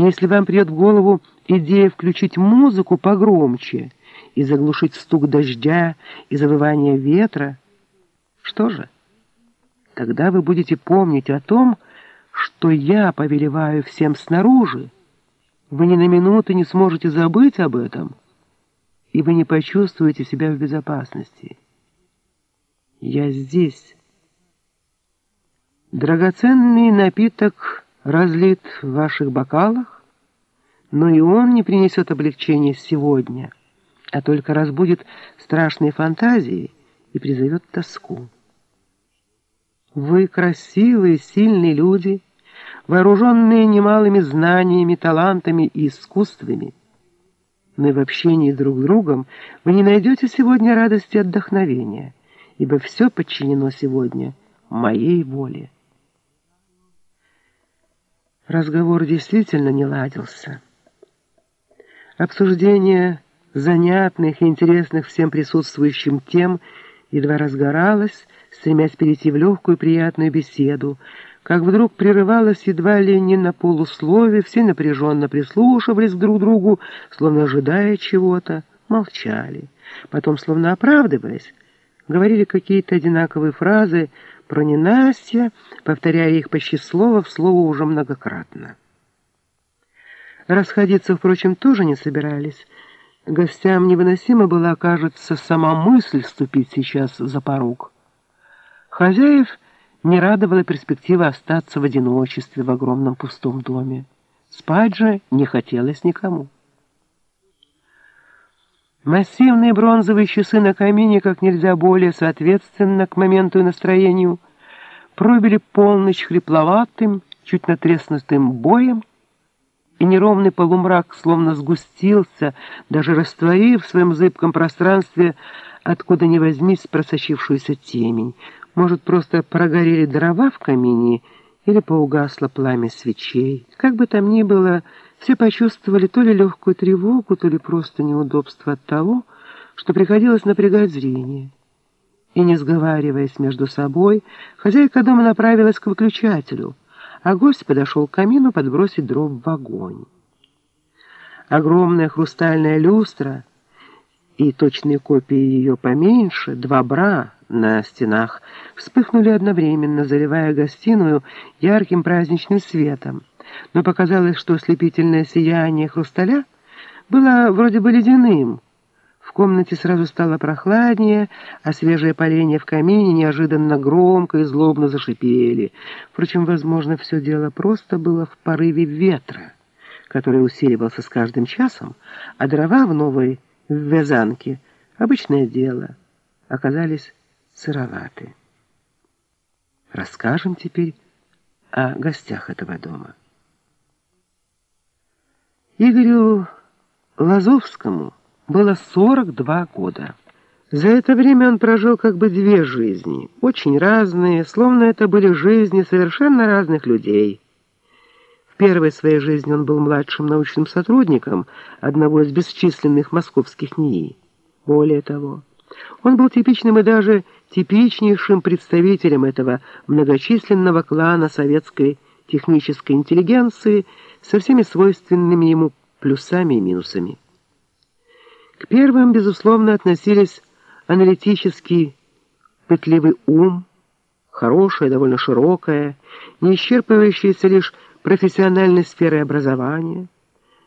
Если вам придет в голову идея включить музыку погромче и заглушить стук дождя и завывание ветра, что же, тогда вы будете помнить о том, что я повелеваю всем снаружи, вы ни на минуту не сможете забыть об этом, и вы не почувствуете себя в безопасности. Я здесь. Драгоценный напиток разлит в ваших бокалах, но и он не принесет облегчения сегодня, а только разбудит страшные фантазии и призовет тоску. Вы красивые, сильные люди, вооруженные немалыми знаниями, талантами и искусствами. Но и в общении друг с другом вы не найдете сегодня радости и отдохновения, ибо все подчинено сегодня моей воле. Разговор действительно не ладился. Обсуждение занятных и интересных всем присутствующим тем едва разгоралось, стремясь перейти в легкую приятную беседу, как вдруг прерывалось едва ли не на полуслове, все напряженно прислушивались друг к другу, словно ожидая чего-то, молчали. Потом, словно оправдываясь, говорили какие-то одинаковые фразы, про ненастье, повторяя их почти слово в слово уже многократно. Расходиться, впрочем, тоже не собирались. Гостям невыносимо была, кажется, сама мысль вступить сейчас за порог. Хозяев не радовала перспектива остаться в одиночестве в огромном пустом доме. Спать же не хотелось никому. Массивные бронзовые часы на камине как нельзя более соответственно к моменту и настроению пробили полночь хрипловатым, чуть натреснутым боем, и неровный полумрак словно сгустился, даже растворив в своем зыбком пространстве откуда ни возьмись просочившуюся темень. Может, просто прогорели дрова в камине или поугасло пламя свечей. Как бы там ни было, все почувствовали то ли легкую тревогу, то ли просто неудобство от того, что приходилось напрягать зрение. И, не сговариваясь между собой, хозяйка дома направилась к выключателю, а гость подошел к камину подбросить дров в огонь. Огромная хрустальная люстра и точные копии ее поменьше, два бра на стенах, вспыхнули одновременно, заливая гостиную ярким праздничным светом но показалось, что ослепительное сияние хрусталя было вроде бы ледяным. В комнате сразу стало прохладнее, а свежие поленья в камине неожиданно громко и злобно зашипели. Впрочем, возможно, все дело просто было в порыве ветра, который усиливался с каждым часом, а дрова в новой вязанке, обычное дело, оказались сыроваты. Расскажем теперь о гостях этого дома. Игорю Лазовскому было 42 года. За это время он прожил как бы две жизни, очень разные, словно это были жизни совершенно разных людей. В первой своей жизни он был младшим научным сотрудником одного из бесчисленных московских НИИ. Более того, он был типичным и даже типичнейшим представителем этого многочисленного клана советской технической интеллигенции со всеми свойственными ему плюсами и минусами. К первым, безусловно, относились аналитический пытливый ум, хорошая, довольно широкая, не исчерпывающаяся лишь профессиональной сферой образования,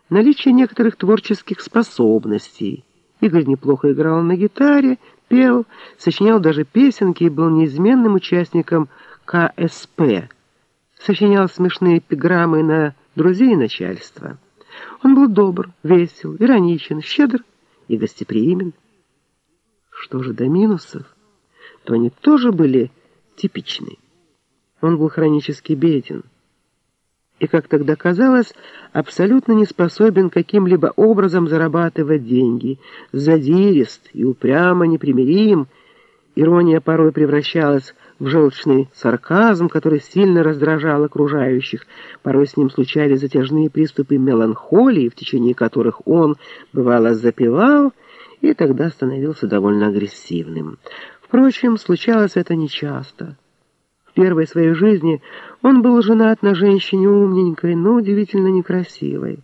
наличие некоторых творческих способностей. Игорь неплохо играл на гитаре, пел, сочинял даже песенки и был неизменным участником КСП – сочинял смешные эпиграммы на друзей и начальство. Он был добр, весел, ироничен, щедр и гостеприимен. Что же до минусов, то они тоже были типичны. Он был хронически беден и, как тогда казалось, абсолютно не способен каким-либо образом зарабатывать деньги, задирист и упрямо непримирим, Ирония порой превращалась в желчный сарказм, который сильно раздражал окружающих. Порой с ним случались затяжные приступы меланхолии, в течение которых он, бывало, запевал, и тогда становился довольно агрессивным. Впрочем, случалось это нечасто. В первой своей жизни он был женат на женщине умненькой, но удивительно некрасивой.